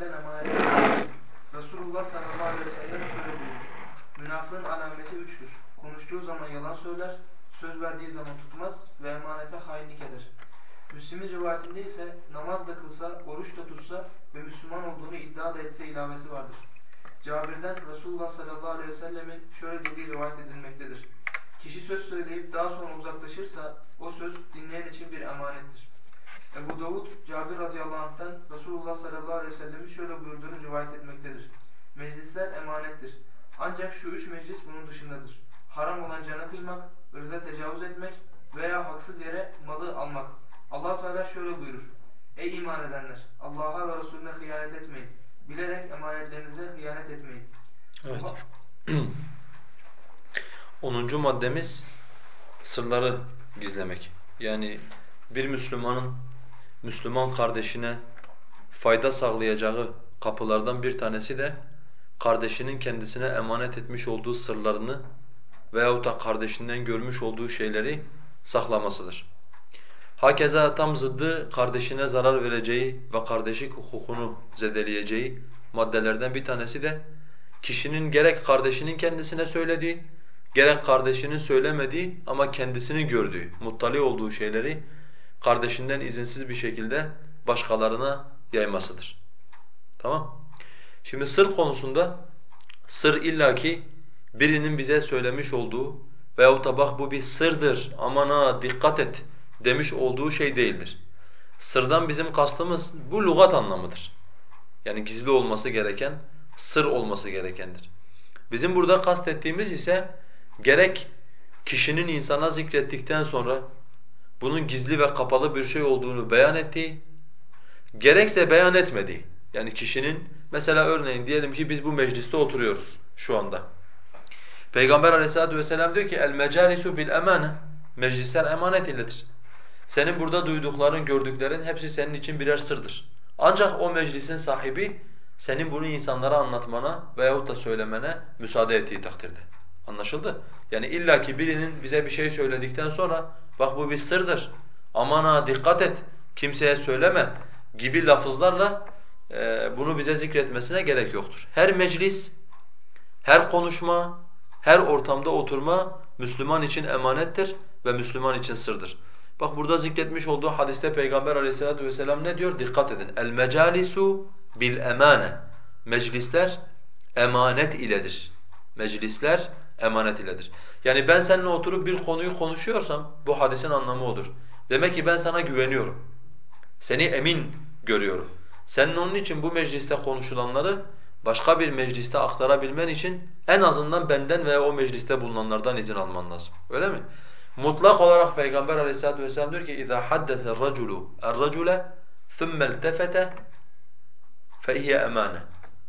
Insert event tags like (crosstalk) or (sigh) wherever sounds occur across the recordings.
verilen emanete Resulullah sallallahu aleyhi ve sellem şöyle buyurmuş. Münafığın alameti üçtür. Konuştuğu zaman yalan söyler, söz verdiği zaman tutmaz ve emanete hainlik eder. Müslim'in rivayetinde ise namaz da kılsa, oruç da tutsa ve Müslüman olduğunu iddia da etse ilavesi vardır. Cabir'den Resulullah sallallahu aleyhi ve sellemin şöyle dediği rivayet edilmektedir. Kişi söz söyleyip daha sonra uzaklaşırsa o söz dinleyen için bir emanettir. Ebu Davud, Cabir radıyallahu anh'tan Resulullah sallallahu aleyhi ve sellemin şöyle buyurduğunu rivayet etmektedir. Meclisler emanettir. Ancak şu üç meclis bunun dışındadır. Haram olan canı kıymak, ırza tecavüz etmek veya haksız yere malı almak. allah Teala şöyle buyurur. Ey iman edenler! Allah'a ve Resulüne hıyanet etmeyin. Bilerek emanetlerinize hıyanet etmeyin. Evet. 10. (clears throat) maddemiz sırları gizlemek. Yani bir Müslümanın Müslüman kardeşine fayda sağlayacağı kapılardan bir tanesi de kardeşinin kendisine emanet etmiş olduğu sırlarını veyahut da kardeşinden görmüş olduğu şeyleri saklamasıdır. Hakeza tam zıddı kardeşine zarar vereceği ve kardeşi hukukunu zedeleyeceği maddelerden bir tanesi de kişinin gerek kardeşinin kendisine söylediği, gerek kardeşinin söylemediği ama kendisini gördüğü, muttali olduğu şeyleri kardeşinden izinsiz bir şekilde başkalarına yaymasıdır. Tamam? Şimdi sır konusunda sır illaki birinin bize söylemiş olduğu veyahut da bak bu bir sırdır aman ha dikkat et demiş olduğu şey değildir. Sırdan bizim kastımız bu lügat anlamıdır. Yani gizli olması gereken, sır olması gerekendir. Bizim burada kastettiğimiz ise gerek kişinin insana zikrettikten sonra bunun gizli ve kapalı bir şey olduğunu beyan ettiği, gerekse beyan etmediği. Yani kişinin mesela örneğin diyelim ki biz bu mecliste oturuyoruz şu anda. Peygamber aleyhissalatu vesselam diyor ki el mecalisu bil emane. Meclisler emanet iledir. Senin burada duydukların, gördüklerin hepsi senin için birer sırdır. Ancak o meclisin sahibi senin bunu insanlara anlatmana veyahut da söylemene müsaade ettiği takdirde. Anlaşıldı? Yani illaki birinin bize bir şey söyledikten sonra bak bu bir sırdır, aman ha dikkat et, kimseye söyleme gibi lafızlarla e, bunu bize zikretmesine gerek yoktur. Her meclis, her konuşma, her ortamda oturma Müslüman için emanettir ve Müslüman için sırdır. Bak burada zikretmiş olduğu hadiste Peygamber aleyhissalatu vesselam ne diyor? Dikkat edin. El mecalisu bil emane. Meclisler emanet iledir. Meclisler emanet iledir. Yani ben seninle oturup bir konuyu konuşuyorsam bu hadisin anlamı odur. Demek ki ben sana güveniyorum. Seni emin görüyorum. Senin onun için bu mecliste konuşulanları başka bir mecliste aktarabilmen için en azından benden veya o mecliste bulunanlardan izin alman lazım. Öyle mi? Mutlak olarak Peygamber Aleyhisselatü vesselam diyor ki اِذَا حَدَّثَ الرَّجُلُ الرَّجُلَ ثُمَّ الْتَفَتَ فَاِهِيَ اَمَانَ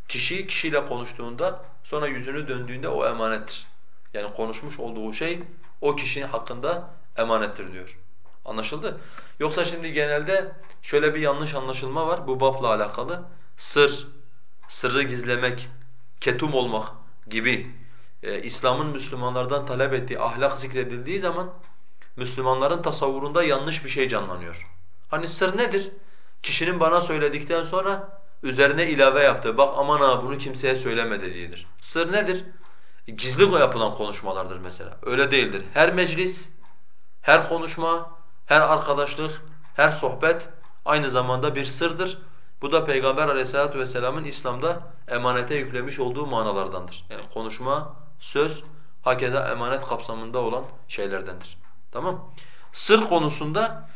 Kişi kişiyle konuştuğunda sonra yüzünü döndüğünde o emanettir. Yani konuşmuş olduğu şey o kişinin hakkında emanettir diyor. Anlaşıldı? Yoksa şimdi genelde şöyle bir yanlış anlaşılma var bu babla alakalı. Sır, sırrı gizlemek, ketum olmak gibi e, İslam'ın Müslümanlardan talep ettiği ahlak zikredildiği zaman Müslümanların tasavvurunda yanlış bir şey canlanıyor. Hani sır nedir? Kişinin bana söyledikten sonra üzerine ilave yaptığı, bak aman ha bunu kimseye söyleme dediğidir. Sır nedir? Gizli yapılan konuşmalardır mesela. Öyle değildir. Her meclis, her konuşma, her arkadaşlık, her sohbet aynı zamanda bir sırdır. Bu da Peygamber aleyhissalatu vesselamın İslam'da emanete yüklemiş olduğu manalardandır. Yani konuşma, söz, hakeza emanet kapsamında olan şeylerdendir. Tamam Sır konusunda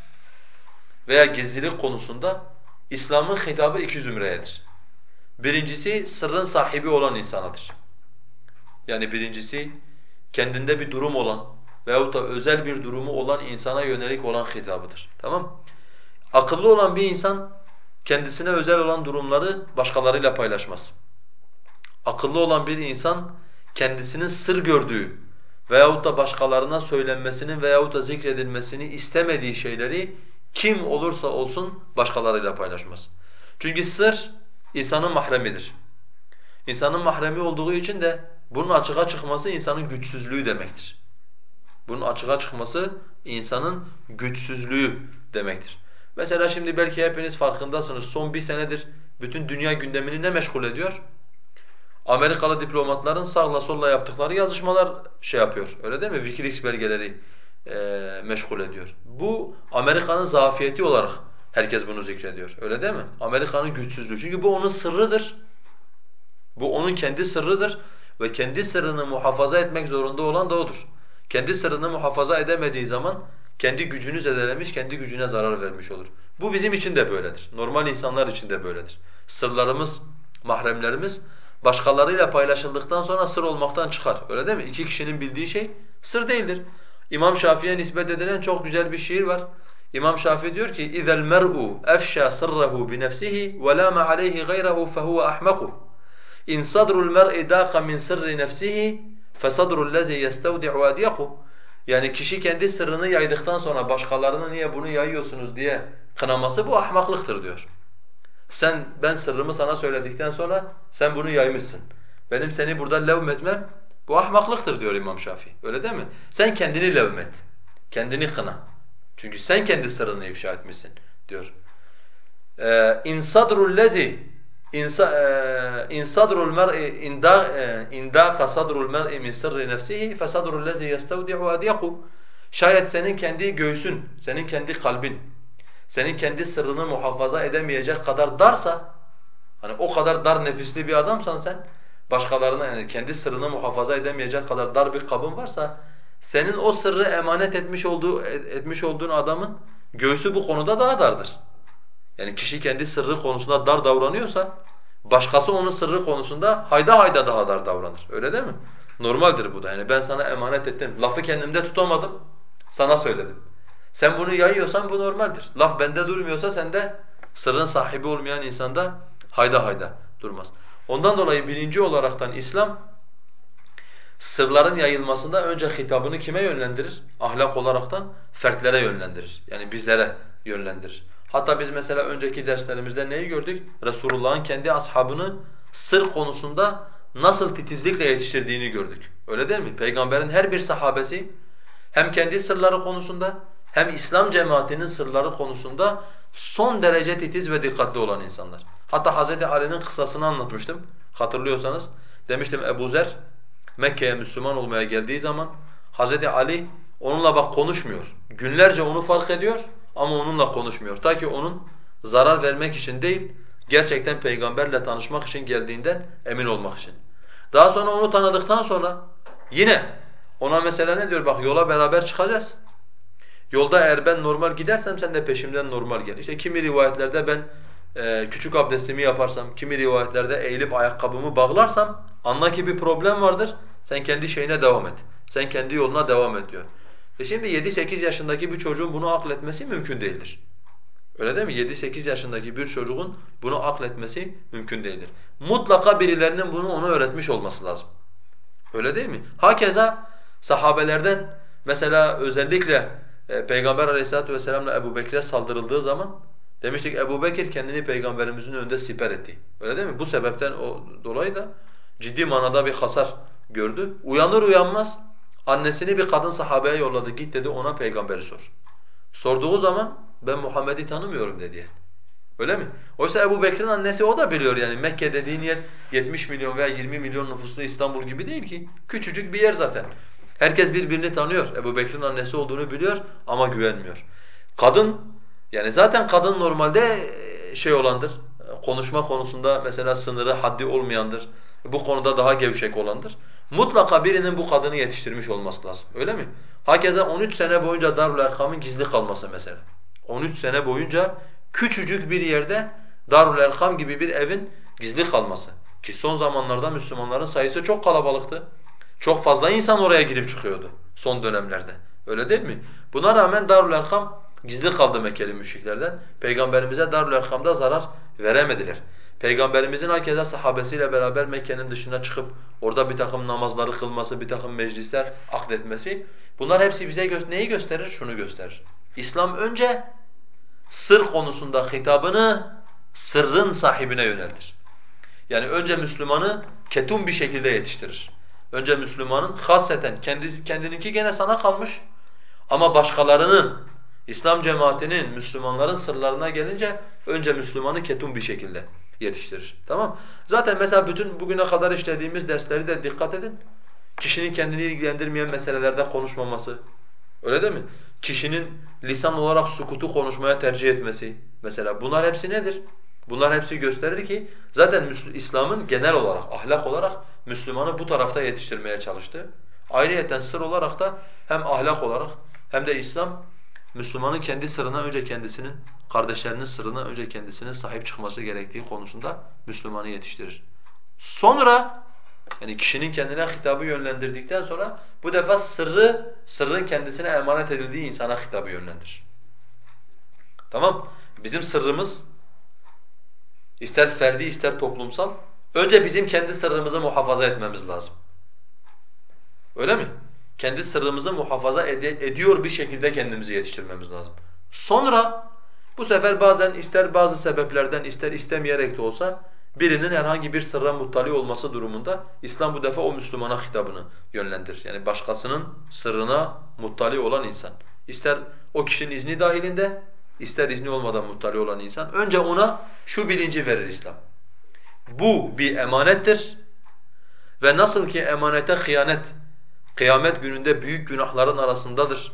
veya gizlilik konusunda İslam'ın hitabı iki zümreyedir. Birincisi sırrın sahibi olan insanadır. Yani birincisi kendinde bir durum olan veyahut da özel bir durumu olan insana yönelik olan hitabıdır. Tamam Akıllı olan bir insan kendisine özel olan durumları başkalarıyla paylaşmaz. Akıllı olan bir insan kendisinin sır gördüğü veyahut da başkalarına söylenmesini veyahut da zikredilmesini istemediği şeyleri kim olursa olsun başkalarıyla paylaşmaz. Çünkü sır insanın mahremidir. İnsanın mahremi olduğu için de bunun açığa çıkması insanın güçsüzlüğü demektir. Bunun açığa çıkması insanın güçsüzlüğü demektir. Mesela şimdi belki hepiniz farkındasınız son bir senedir bütün dünya gündemini ne meşgul ediyor? Amerikalı diplomatların sağla solla yaptıkları yazışmalar şey yapıyor. Öyle değil mi? Wikileaks belgeleri e, meşgul ediyor. Bu Amerika'nın zafiyeti olarak herkes bunu zikrediyor. Öyle değil mi? Amerika'nın güçsüzlüğü. Çünkü bu onun sırrıdır. Bu onun kendi sırrıdır ve kendi sırrını muhafaza etmek zorunda olan da odur. Kendi sırrını muhafaza edemediği zaman kendi gücünü zedelemiş, kendi gücüne zarar vermiş olur. Bu bizim için de böyledir. Normal insanlar için de böyledir. Sırlarımız, mahremlerimiz başkalarıyla paylaşıldıktan sonra sır olmaktan çıkar. Öyle değil mi? İki kişinin bildiği şey sır değildir. İmam Şafii'ye nispet edilen çok güzel bir şiir var. İmam Şafii diyor ki: "İzel mer'u efşa sırrehu bi nefsihi ve la ma aleyhi gayrehu fehuve ahmaquh." اِنْ صَدْرُ الْمَرْءِ دَاقَ مِنْ سِرِّ نَفْسِهِ فَصَدْرُ الَّذِي يَسْتَوْدِعُ وَادْيَقُ Yani kişi kendi sırrını yaydıktan sonra başkalarına niye bunu yayıyorsunuz diye kınaması bu ahmaklıktır diyor. Sen ben sırrımı sana söyledikten sonra sen bunu yaymışsın. Benim seni burada levmetmem bu ahmaklıktır diyor İmam Şafii. Öyle değil mi? Sen kendini levmet. Kendini kına. Çünkü sen kendi sırrını ifşa etmişsin diyor. İn sadrul lezi in sadrul mer'i inda indaka sadrul mer'i min sirri nefsihi fe sadrul lezi yestevdi'u adyaku. Şayet senin kendi göğsün, senin kendi kalbin senin kendi sırrını muhafaza edemeyecek kadar darsa hani o kadar dar nefisli bir adamsan sen başkalarına yani kendi sırrını muhafaza edemeyecek kadar dar bir kabın varsa senin o sırrı emanet etmiş olduğu etmiş olduğun adamın göğsü bu konuda daha dardır. Yani kişi kendi sırrı konusunda dar davranıyorsa başkası onun sırrı konusunda hayda hayda daha dar davranır. Öyle değil mi? Normaldir bu da. Yani ben sana emanet ettim. Lafı kendimde tutamadım. Sana söyledim. Sen bunu yayıyorsan bu normaldir. Laf bende durmuyorsa sende sırrın sahibi olmayan insanda hayda hayda durmaz. Ondan dolayı birinci olaraktan İslam sırların yayılmasında önce hitabını kime yönlendirir? Ahlak olaraktan fertlere yönlendirir. Yani bizlere yönlendirir. Hatta biz mesela önceki derslerimizde neyi gördük? Resulullah'ın kendi ashabını sır konusunda nasıl titizlikle yetiştirdiğini gördük. Öyle değil mi? Peygamberin her bir sahabesi hem kendi sırları konusunda hem İslam cemaatinin sırları konusunda son derece titiz ve dikkatli olan insanlar. Hatta Hz. Ali'nin kıssasını anlatmıştım hatırlıyorsanız. Demiştim Ebu Zer Mekke'ye Müslüman olmaya geldiği zaman Hz. Ali onunla bak konuşmuyor. Günlerce onu fark ediyor ama onunla konuşmuyor. Ta ki onun zarar vermek için değil, gerçekten peygamberle tanışmak için geldiğinden emin olmak için. Daha sonra onu tanıdıktan sonra yine ona mesela ne diyor? Bak yola beraber çıkacağız. Yolda eğer ben normal gidersem sen de peşimden normal gel. İşte kimi rivayetlerde ben e, küçük abdestimi yaparsam, kimi rivayetlerde eğilip ayakkabımı bağlarsam anla ki bir problem vardır. Sen kendi şeyine devam et. Sen kendi yoluna devam et diyor. E şimdi 7-8 yaşındaki bir çocuğun bunu akletmesi mümkün değildir. Öyle değil mi? 7-8 yaşındaki bir çocuğun bunu akletmesi mümkün değildir. Mutlaka birilerinin bunu ona öğretmiş olması lazım. Öyle değil mi? Hakeza sahabelerden mesela özellikle e, Peygamber aleyhissalatu vesselam'la Ebu Bekir'e saldırıldığı zaman demiştik Ebu Bekir kendini Peygamberimizin önünde siper etti. Öyle değil mi? Bu sebepten o dolayı da ciddi manada bir hasar gördü. Uyanır uyanmaz annesini bir kadın sahabeye yolladı. Git dedi ona peygamberi sor. Sorduğu zaman ben Muhammed'i tanımıyorum dedi. Öyle mi? Oysa Ebu Bekir'in annesi o da biliyor yani Mekke dediğin yer 70 milyon veya 20 milyon nüfuslu İstanbul gibi değil ki. Küçücük bir yer zaten. Herkes birbirini tanıyor. Ebu Bekir'in annesi olduğunu biliyor ama güvenmiyor. Kadın, yani zaten kadın normalde e, şey olandır, konuşma konusunda mesela sınırı, haddi olmayandır. Bu konuda daha gevşek olandır. Mutlaka birinin bu kadını yetiştirmiş olması lazım. Öyle mi? Hakeza 13 sene boyunca Darül Erkam'ın gizli kalması mesela. 13 sene boyunca küçücük bir yerde Darül Erkam gibi bir evin gizli kalması. Ki son zamanlarda Müslümanların sayısı çok kalabalıktı. Çok fazla insan oraya girip çıkıyordu son dönemlerde. Öyle değil mi? Buna rağmen Darül Erkam gizli kaldı Mekkeli müşriklerden. Peygamberimize Darül Erkam'da zarar veremediler. Peygamberimizin hakeza sahabesiyle beraber Mekke'nin dışına çıkıp orada bir takım namazları kılması, bir takım meclisler akdetmesi bunlar hepsi bize gö neyi gösterir? Şunu gösterir. İslam önce sır konusunda hitabını sırrın sahibine yöneltir. Yani önce Müslümanı ketum bir şekilde yetiştirir. Önce Müslümanın hasreten kendi, kendininki gene sana kalmış ama başkalarının İslam cemaatinin, Müslümanların sırlarına gelince önce Müslümanı ketum bir şekilde yetiştirir. Tamam? Zaten mesela bütün bugüne kadar işlediğimiz dersleri de dikkat edin. Kişinin kendini ilgilendirmeyen meselelerde konuşmaması. Öyle değil mi? Kişinin lisan olarak sukutu konuşmaya tercih etmesi. Mesela bunlar hepsi nedir? Bunlar hepsi gösterir ki zaten İslam'ın genel olarak, ahlak olarak Müslümanı bu tarafta yetiştirmeye çalıştı. Ayrıyeten sır olarak da hem ahlak olarak hem de İslam Müslümanın kendi sırrına önce kendisinin, kardeşlerinin sırrına önce kendisinin sahip çıkması gerektiği konusunda Müslümanı yetiştirir. Sonra yani kişinin kendine hitabı yönlendirdikten sonra bu defa sırrı, sırrın kendisine emanet edildiği insana hitabı yönlendirir. Tamam? Bizim sırrımız ister ferdi ister toplumsal önce bizim kendi sırrımızı muhafaza etmemiz lazım. Öyle mi? Kendi sırrımızı muhafaza ed ediyor bir şekilde kendimizi yetiştirmemiz lazım. Sonra bu sefer bazen ister bazı sebeplerden ister istemeyerek de olsa birinin herhangi bir sırra muttali olması durumunda İslam bu defa o Müslümana hitabını yönlendirir. Yani başkasının sırrına muttali olan insan. İster o kişinin izni dahilinde, ister izni olmadan muttali olan insan. Önce ona şu bilinci verir İslam. Bu bir emanettir ve nasıl ki emanete hıyanet kıyamet gününde büyük günahların arasındadır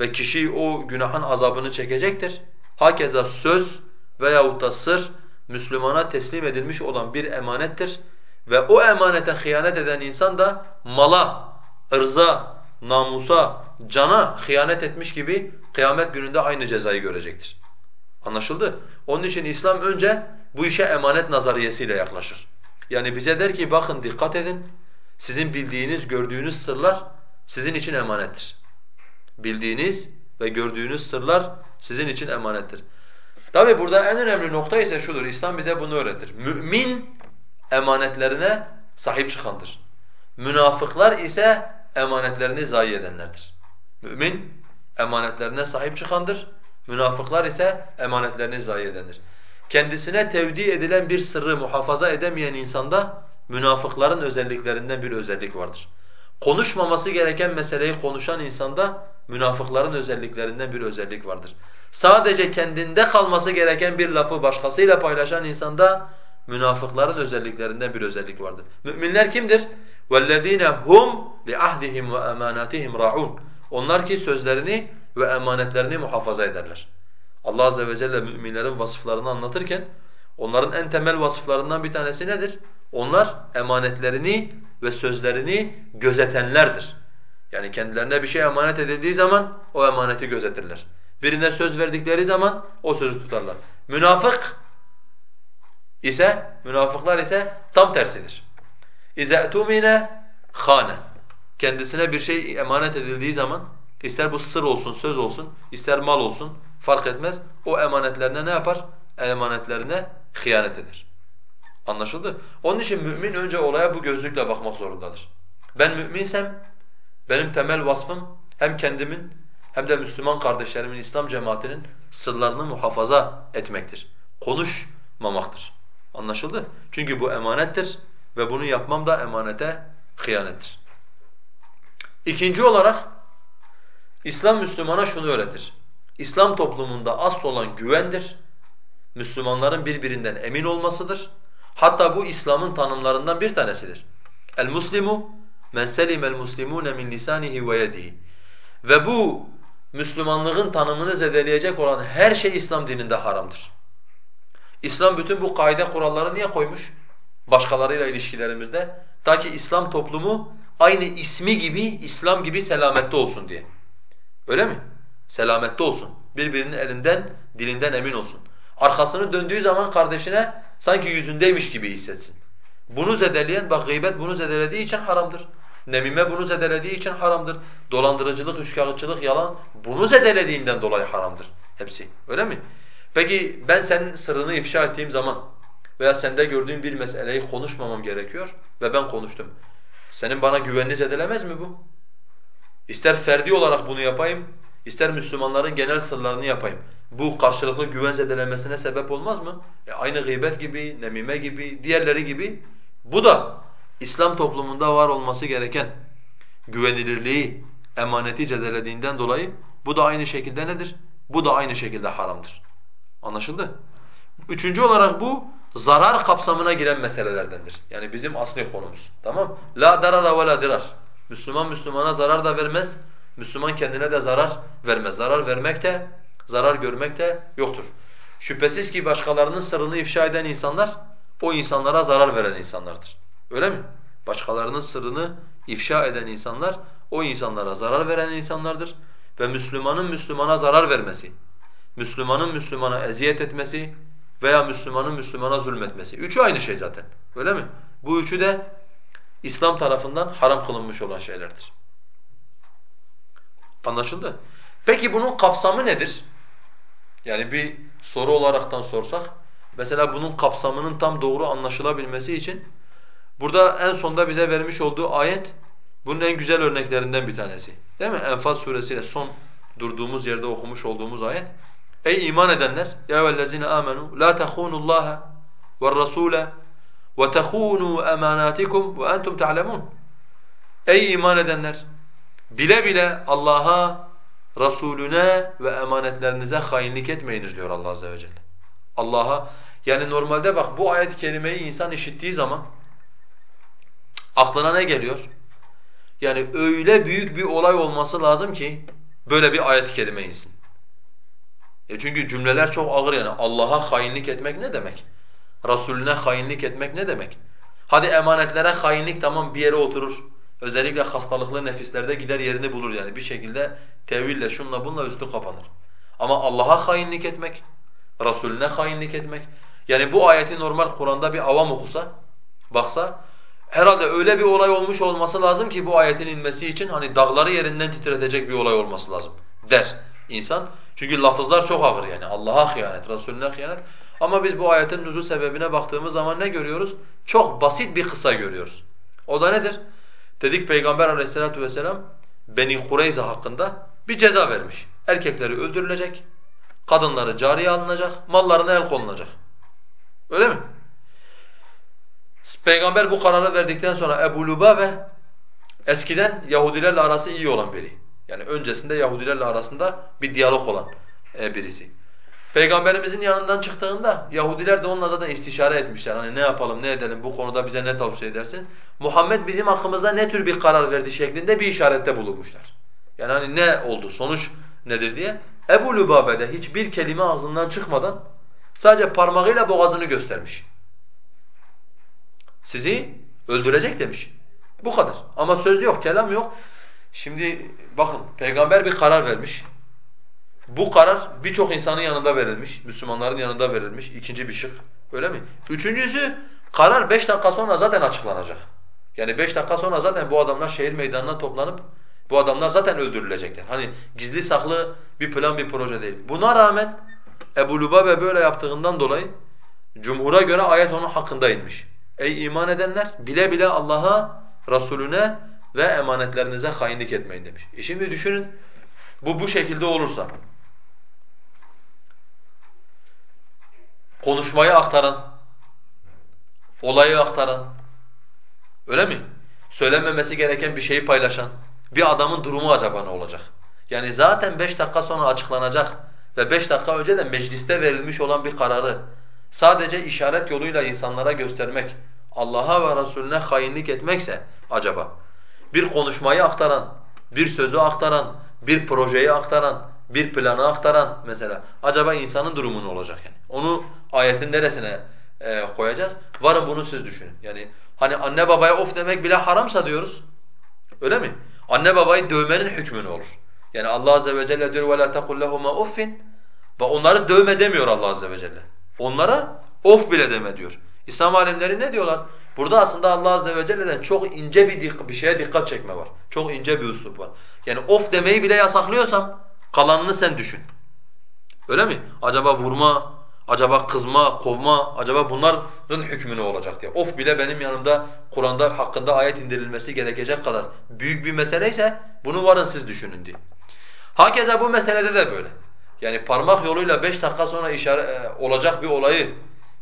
ve kişi o günahın azabını çekecektir. Hakeza söz veyahut da sır Müslümana teslim edilmiş olan bir emanettir ve o emanete hıyanet eden insan da mala, ırza, namusa, cana hıyanet etmiş gibi kıyamet gününde aynı cezayı görecektir. Anlaşıldı? Onun için İslam önce bu işe emanet nazariyesiyle yaklaşır. Yani bize der ki bakın dikkat edin, sizin bildiğiniz, gördüğünüz sırlar sizin için emanettir. Bildiğiniz ve gördüğünüz sırlar sizin için emanettir. Tabi burada en önemli nokta ise şudur, İslam bize bunu öğretir. Mümin emanetlerine sahip çıkandır. Münafıklar ise emanetlerini zayi edenlerdir. Mümin emanetlerine sahip çıkandır. Münafıklar ise emanetlerini zayi edendir. Kendisine tevdi edilen bir sırrı muhafaza edemeyen insanda münafıkların özelliklerinden bir özellik vardır. Konuşmaması gereken meseleyi konuşan insanda münafıkların özelliklerinden bir özellik vardır. Sadece kendinde kalması gereken bir lafı başkasıyla paylaşan insanda münafıkların özelliklerinden bir özellik vardır. Müminler kimdir? وَالَّذ۪ينَ هُمْ لِعَهْدِهِمْ وَاَمَانَاتِهِمْ رَعُونَ Onlar ki sözlerini ve emanetlerini muhafaza ederler. Allah azze ve celle müminlerin vasıflarını anlatırken onların en temel vasıflarından bir tanesi nedir? Onlar emanetlerini ve sözlerini gözetenlerdir. Yani kendilerine bir şey emanet edildiği zaman o emaneti gözetirler. Birine söz verdikleri zaman o sözü tutarlar. Münafık ise, münafıklar ise tam tersidir. اِذَا اَتُمِنَ خَانَ Kendisine bir şey emanet edildiği zaman, ister bu sır olsun, söz olsun, ister mal olsun, fark etmez. O emanetlerine ne yapar? Emanetlerine hıyanet eder. Anlaşıldı? Onun için mümin önce olaya bu gözlükle bakmak zorundadır. Ben müminsem, benim temel vasfım hem kendimin hem de Müslüman kardeşlerimin, İslam cemaatinin sırlarını muhafaza etmektir. Konuşmamaktır. Anlaşıldı? Çünkü bu emanettir ve bunu yapmam da emanete hıyanettir. İkinci olarak İslam Müslümana şunu öğretir. İslam toplumunda asıl olan güvendir. Müslümanların birbirinden emin olmasıdır. Hatta bu İslam'ın tanımlarından bir tanesidir. El-Muslimu men selimel muslimune min lisanihi ve yedihi. Ve bu Müslümanlığın tanımını zedeleyecek olan her şey İslam dininde haramdır. İslam bütün bu kaide kuralları niye koymuş? Başkalarıyla ilişkilerimizde. Ta ki İslam toplumu aynı ismi gibi, İslam gibi selamette olsun diye. Öyle mi? Selamette olsun. Birbirinin elinden, dilinden emin olsun. Arkasını döndüğü zaman kardeşine sanki yüzündeymiş gibi hissetsin. Bunu zedeleyen, bak gıybet bunu zedelediği için haramdır. Nemime bunu zedelediği için haramdır. Dolandırıcılık, üçkağıtçılık, yalan bunu zedelediğinden dolayı haramdır hepsi. Öyle mi? Peki ben senin sırrını ifşa ettiğim zaman veya sende gördüğüm bir meseleyi konuşmamam gerekiyor ve ben konuştum. Senin bana güvenini zedelemez mi bu? İster ferdi olarak bunu yapayım, ister Müslümanların genel sırlarını yapayım. Bu karşılıklı güven zedelemesine sebep olmaz mı? E aynı gıybet gibi, nemime gibi, diğerleri gibi. Bu da İslam toplumunda var olması gereken güvenilirliği, emaneti zedelediğinden dolayı bu da aynı şekilde nedir? Bu da aynı şekilde haramdır. Anlaşıldı? Üçüncü olarak bu zarar kapsamına giren meselelerdendir. Yani bizim asli konumuz. Tamam? La darara ve la dirar. Müslüman Müslümana zarar da vermez. Müslüman kendine de zarar vermez. Zarar vermek de, zarar görmek de yoktur. Şüphesiz ki başkalarının sırrını ifşa eden insanlar o insanlara zarar veren insanlardır. Öyle mi? Başkalarının sırrını ifşa eden insanlar o insanlara zarar veren insanlardır ve Müslümanın Müslümana zarar vermesi, Müslümanın Müslümana eziyet etmesi veya Müslümanın Müslümana zulmetmesi. Üçü aynı şey zaten. Öyle mi? Bu üçü de İslam tarafından haram kılınmış olan şeylerdir. Anlaşıldı? Peki bunun kapsamı nedir? Yani bir soru olaraktan sorsak, mesela bunun kapsamının tam doğru anlaşılabilmesi için burada en sonda bize vermiş olduğu ayet bunun en güzel örneklerinden bir tanesi. Değil mi? Enfal suresiyle son durduğumuz yerde okumuş olduğumuz ayet. Ey iman edenler! Ya vellezine amenu la tahunullaha ve rasule ve tahunu emanatikum ve entum ta'lemun. Ey iman edenler! Bile bile Allah'a, Resulüne ve emanetlerinize hainlik etmeyiniz diyor Allah azze ve celle. Allah'a yani normalde bak bu ayet-i kerimeyi insan işittiği zaman aklına ne geliyor? Yani öyle büyük bir olay olması lazım ki böyle bir ayet-i kerime insin. E çünkü cümleler çok ağır yani. Allah'a hainlik etmek ne demek? Resulüne hainlik etmek ne demek? Hadi emanetlere hainlik tamam bir yere oturur. Özellikle hastalıklı nefislerde gider yerini bulur yani bir şekilde teville şunla bunla üstü kapanır. Ama Allah'a hainlik etmek, Resulüne hainlik etmek. Yani bu ayeti normal Kur'an'da bir avam okusa, baksa herhalde öyle bir olay olmuş olması lazım ki bu ayetin inmesi için hani dağları yerinden titretecek bir olay olması lazım der insan. Çünkü lafızlar çok ağır yani. Allah'a hıyanet, Resulüne hıyanet. Ama biz bu ayetin nüzul sebebine baktığımız zaman ne görüyoruz? Çok basit bir kısa görüyoruz. O da nedir? Dedik Peygamber aleyhissalatu vesselam Beni Kureyza hakkında bir ceza vermiş. Erkekleri öldürülecek, kadınları cariye alınacak, mallarına el konulacak. Öyle mi? Peygamber bu kararı verdikten sonra Ebu Lubabe eskiden Yahudilerle arası iyi olan biri. Yani öncesinde Yahudilerle arasında bir diyalog olan e, birisi. Peygamberimizin yanından çıktığında Yahudiler de onunla zaten istişare etmişler. Hani ne yapalım, ne edelim, bu konuda bize ne tavsiye edersin? Muhammed bizim hakkımızda ne tür bir karar verdi şeklinde bir işarette bulunmuşlar. Yani hani ne oldu, sonuç nedir diye. Ebu Lübabe'de hiçbir kelime ağzından çıkmadan sadece parmağıyla boğazını göstermiş. Sizi öldürecek demiş. Bu kadar. Ama söz yok, kelam yok. Şimdi bakın peygamber bir karar vermiş. Bu karar birçok insanın yanında verilmiş, Müslümanların yanında verilmiş. İkinci bir şık. Öyle mi? Üçüncüsü karar beş dakika sonra zaten açıklanacak. Yani beş dakika sonra zaten bu adamlar şehir meydanına toplanıp bu adamlar zaten öldürülecekler. Hani gizli saklı bir plan bir proje değil. Buna rağmen Ebu Lubabe böyle yaptığından dolayı cumhura göre ayet onun hakkında inmiş. Ey iman edenler bile bile Allah'a, Resulüne ve emanetlerinize hainlik etmeyin demiş. E şimdi düşünün bu bu şekilde olursa konuşmayı aktaran, olayı aktaran, öyle mi? Söylenmemesi gereken bir şeyi paylaşan bir adamın durumu acaba ne olacak? Yani zaten beş dakika sonra açıklanacak ve beş dakika önce de mecliste verilmiş olan bir kararı sadece işaret yoluyla insanlara göstermek, Allah'a ve Resulüne hainlik etmekse acaba bir konuşmayı aktaran, bir sözü aktaran, bir projeyi aktaran, bir planı aktaran mesela acaba insanın durumu ne olacak yani? Onu ayetin neresine e, koyacağız? Varın bunu siz düşünün. Yani hani anne babaya of demek bile haramsa diyoruz. Öyle mi? Anne babayı dövmenin hükmü ne olur? Yani Allah azze ve celle diyor وَلَا تَقُلْ لَهُمَا اُفِّنْ Ve onları dövme demiyor Allah azze ve celle. Onlara of bile deme diyor. İslam alimleri ne diyorlar? Burada aslında Allah azze ve celle'den çok ince bir bir şeye dikkat çekme var. Çok ince bir üslup var. Yani of demeyi bile yasaklıyorsam kalanını sen düşün. Öyle mi? Acaba vurma, acaba kızma, kovma, acaba bunların hükmü ne olacak diye. Of bile benim yanımda Kur'an'da hakkında ayet indirilmesi gerekecek kadar büyük bir meseleyse bunu varın siz düşünün diye. Hakeza bu meselede de böyle. Yani parmak yoluyla beş dakika sonra işaret, e, olacak bir olayı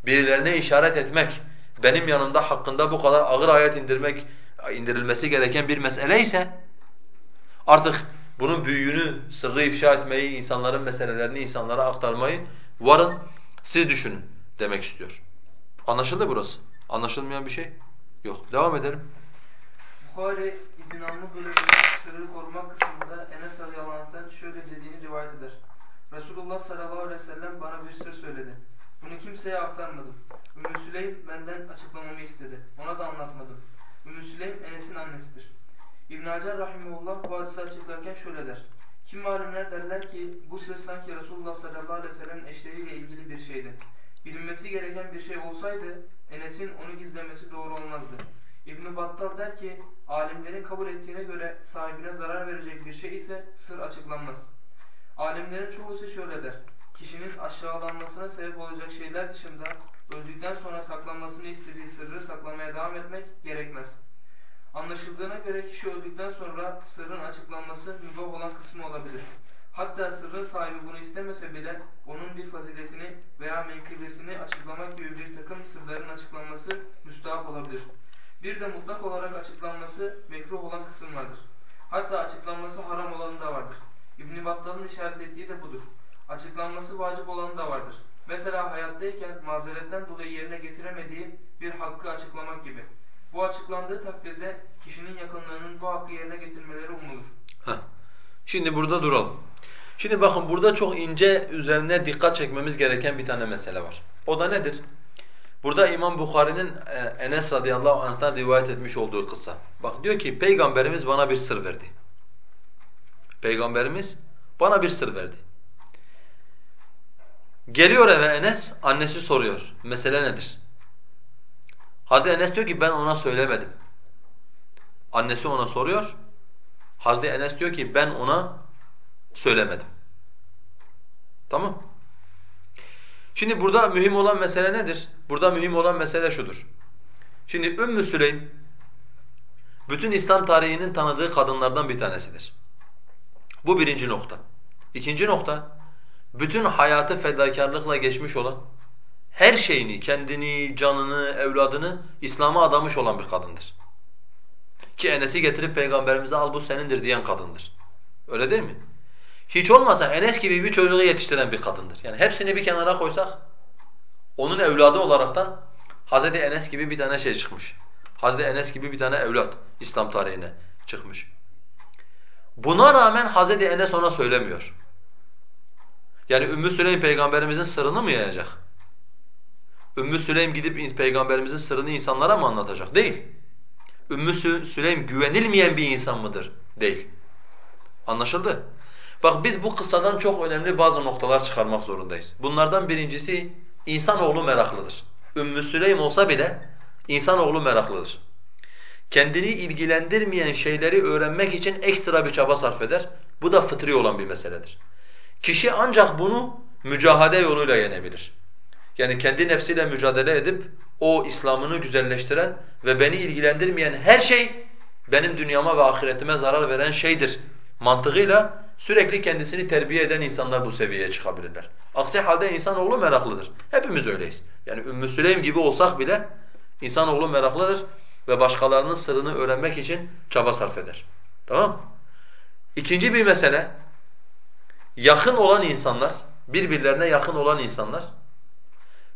birilerine işaret etmek, benim yanımda hakkında bu kadar ağır ayet indirmek indirilmesi gereken bir mesele ise artık bunun büyüğünü, sırrı ifşa etmeyi, insanların meselelerini insanlara aktarmayı varın siz düşünün demek istiyor. Anlaşıldı burası. Anlaşılmayan bir şey yok. Devam edelim. Bukhari izin alma bölümünde sırrı korumak kısmında Enes radıyallahu şöyle dediğini rivayet eder. Resulullah sallallahu aleyhi ve sellem bana bir sır söyledi. Bunu kimseye aktarmadım. Ümmü Süleym benden açıklamamı istedi. Ona da anlatmadım. Ümmü Süleym Enes'in annesidir. İbn Hacer rahimehullah bu hadisi açıklarken şöyle der. Kim alimler derler ki bu sır sanki Resulullah sallallahu aleyhi ve sellem'in eşleriyle ilgili bir şeydi. Bilinmesi gereken bir şey olsaydı Enes'in onu gizlemesi doğru olmazdı. İbn Battal der ki alimlerin kabul ettiğine göre sahibine zarar verecek bir şey ise sır açıklanmaz. Alimlerin çoğu ise şöyle der. Kişinin aşağılanmasına sebep olacak şeyler dışında öldükten sonra saklanmasını istediği sırrı saklamaya devam etmek gerekmez. Anlaşıldığına göre kişi öldükten sonra sırrın açıklanması mübah olan kısmı olabilir. Hatta sırrın sahibi bunu istemese bile onun bir faziletini veya menkıbesini açıklamak gibi bir takım sırların açıklanması müstahap olabilir. Bir de mutlak olarak açıklanması mekruh olan kısım vardır. Hatta açıklanması haram olanı da vardır. İbn Battal'ın işaret ettiği de budur. Açıklanması vacip olanı da vardır. Mesela hayattayken mazeretten dolayı yerine getiremediği bir hakkı açıklamak gibi. Bu açıklandığı takdirde kişinin yakınlarının bu hakkı yerine getirmeleri umulur. Heh. Şimdi burada duralım. Şimdi bakın burada çok ince üzerine dikkat çekmemiz gereken bir tane mesele var. O da nedir? Burada İmam Bukhari'nin e, Enes radıyallahu anh'tan rivayet etmiş olduğu kıssa. Bak diyor ki Peygamberimiz bana bir sır verdi. Peygamberimiz bana bir sır verdi. Geliyor eve Enes, annesi soruyor. Mesele nedir? Hazreti Enes diyor ki ben ona söylemedim. Annesi ona soruyor. Hazreti Enes diyor ki ben ona söylemedim. Tamam. Şimdi burada mühim olan mesele nedir? Burada mühim olan mesele şudur. Şimdi Ümmü Süleym bütün İslam tarihinin tanıdığı kadınlardan bir tanesidir. Bu birinci nokta. İkinci nokta, bütün hayatı fedakarlıkla geçmiş olan, her şeyini, kendini, canını, evladını İslam'a adamış olan bir kadındır. Ki Enes'i getirip peygamberimize al bu senindir diyen kadındır. Öyle değil mi? Hiç olmasa Enes gibi bir çocuğu yetiştiren bir kadındır. Yani hepsini bir kenara koysak, onun evladı olaraktan Hazreti Enes gibi bir tane şey çıkmış. Hazreti Enes gibi bir tane evlat İslam tarihine çıkmış. Buna rağmen Hazreti Enes ona söylemiyor. Yani Ümmü Süleym peygamberimizin sırrını mı yayacak? Ümmü Süleym gidip peygamberimizin sırrını insanlara mı anlatacak? Değil. Ümmü Süleym güvenilmeyen bir insan mıdır? Değil. Anlaşıldı? Bak biz bu kıssadan çok önemli bazı noktalar çıkarmak zorundayız. Bunlardan birincisi insanoğlu meraklıdır. Ümmü Süleym olsa bile insanoğlu meraklıdır. Kendini ilgilendirmeyen şeyleri öğrenmek için ekstra bir çaba sarf eder. Bu da fıtri olan bir meseledir. Kişi ancak bunu mücahede yoluyla yenebilir. Yani kendi nefsiyle mücadele edip o İslam'ını güzelleştiren ve beni ilgilendirmeyen her şey benim dünyama ve ahiretime zarar veren şeydir mantığıyla sürekli kendisini terbiye eden insanlar bu seviyeye çıkabilirler. Aksi halde insanoğlu meraklıdır. Hepimiz öyleyiz. Yani Ümmü Süleym gibi olsak bile insanoğlu meraklıdır ve başkalarının sırrını öğrenmek için çaba sarf eder. Tamam İkinci bir mesele, yakın olan insanlar, birbirlerine yakın olan insanlar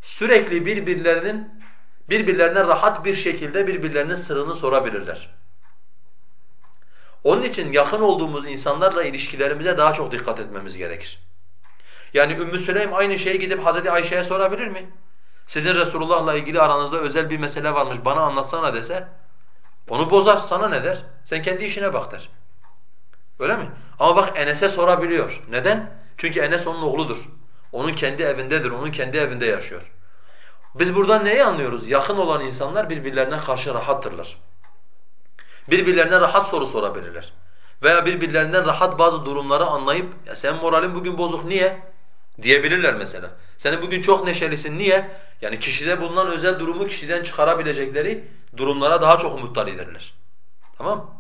sürekli birbirlerinin birbirlerine rahat bir şekilde birbirlerinin sırrını sorabilirler. Onun için yakın olduğumuz insanlarla ilişkilerimize daha çok dikkat etmemiz gerekir. Yani Ümmü Süleym aynı şeyi gidip Hazreti Ayşe'ye sorabilir mi? Sizin Resulullah'la ilgili aranızda özel bir mesele varmış bana anlatsana dese onu bozar sana ne der? Sen kendi işine bak der. Öyle mi? Ama bak Enes'e sorabiliyor. Neden? Çünkü Enes onun oğludur. Onun kendi evindedir, onun kendi evinde yaşıyor. Biz buradan neyi anlıyoruz? Yakın olan insanlar birbirlerine karşı rahattırlar. Birbirlerine rahat soru sorabilirler. Veya birbirlerinden rahat bazı durumları anlayıp ya sen moralin bugün bozuk niye? diyebilirler mesela. Senin bugün çok neşelisin niye? Yani kişide bulunan özel durumu kişiden çıkarabilecekleri durumlara daha çok muttalidirler. Tamam